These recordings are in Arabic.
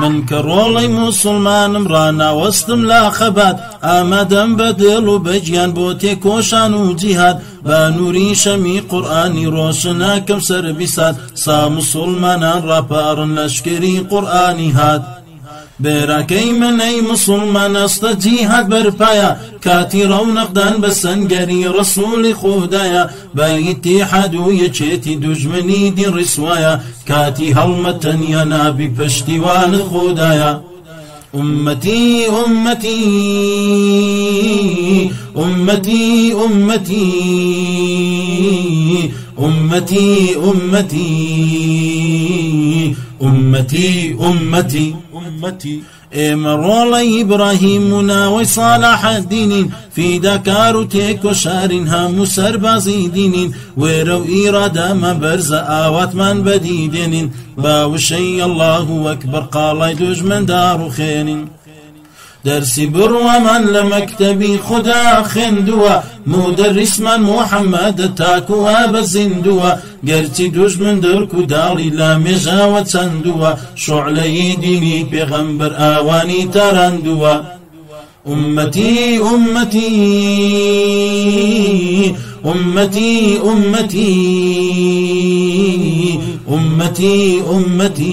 من کە مسلمانم ڕناوەستم لا خەبات ئامادەم بە دڵ و بەجیان بۆ تێکۆشان و جیهات بە نووری شەمی قورآانی ڕۆشناکەم سەر بیسات سا مسلمانان ڕاپارن لەشکری قورآانی هات بێراکەی منەی مسلمان ئەستە جیهات بەرپایە. کاتی ڕەونەقدان بە سنگەری ڕسوولی خوددایە. بەئیتیحاد و یەکێتی دوژمنی دی ڕیسوایە. کاتی هەڵمەتەنیا نابی پشتیوان خوددایە. أمتي أمتي أمتي أمتي أمتي أمتي أمتي أمتي أمتي. امرالي إبراهیمنا و صالح دینین فیدا کارو تیکو شارین همو سربازی دینین و ما ایرادا من برز آوات من الله أكبر قال دوج من دارو خینین درسي من لمكتبي خدا خندوا. مدرس من محمد تاكوا بزندوا قرتي دوش من دركو داري لا مجا وتندوا شعلي ديني بغنبر آواني ترندوا. أمتي أمتي أمتي أمتي أمتي أمتي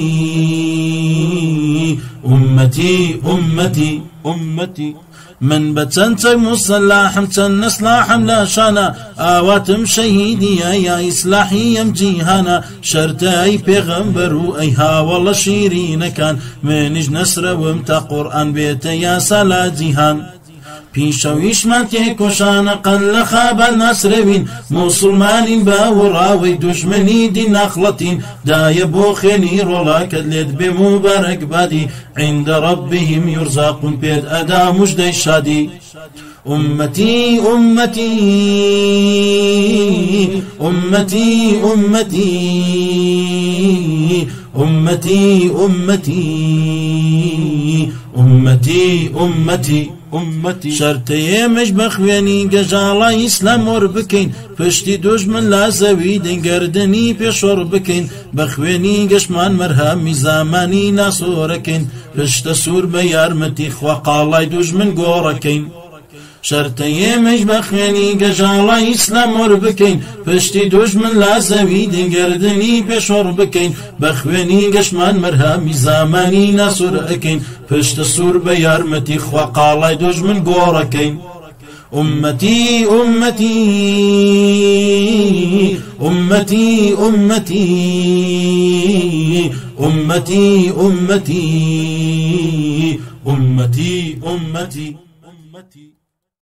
أمتي أمتي أمتي. من بتنت مصلاحم تن نسلاحم لا شانا. آواتم شهيدي يا إصلاحي يم جيهانا. شرتاي پیغمبر أي ها والله شيرين كان منج نسر ومتا قرآن بيت يا سلا جيهان. پیشەویش ماتێ کۆشانە نصر وین خابە با و راوی دشمنی دی نخلتین. دای بو خنی رولا لێت به مبارک بادی عند ربهم یرزاقون پید ادا مژدەی شادی. أمتي أمتي أمتي أمتي أمتي أمتي ئومەتی ئومەتی ئومەتی شەرتەیەمەش بە خوێنی گەژاڵا ئیسلامۆر بکەین. پشتی دۆژمن لا زەوی دەنگردنی پێشۆڕ بکەین. بە خوێنی گەشتمان مەرهەمی زامانی ناسۆرەکەین. پشتە سوور بە یارمەتی خواقاڵای دوژمن گۆڕەکەین. شەرتە ئێمەش بە خوێنی گەژاڵە ئیسلام وەر بکەین پشتی دوژمن لا زەوی دەنگەردنی پێشۆڕ بکەین بە خوێنی گەشمان مەرهامی زامانی ناسوور ئەەکەین پشتە سوور بە یارمەتی خوا قاڵای دوژمن گۆڕەکەین. أمتي أمتي أمتي أمتي أمتي أمتي أمتي أمتي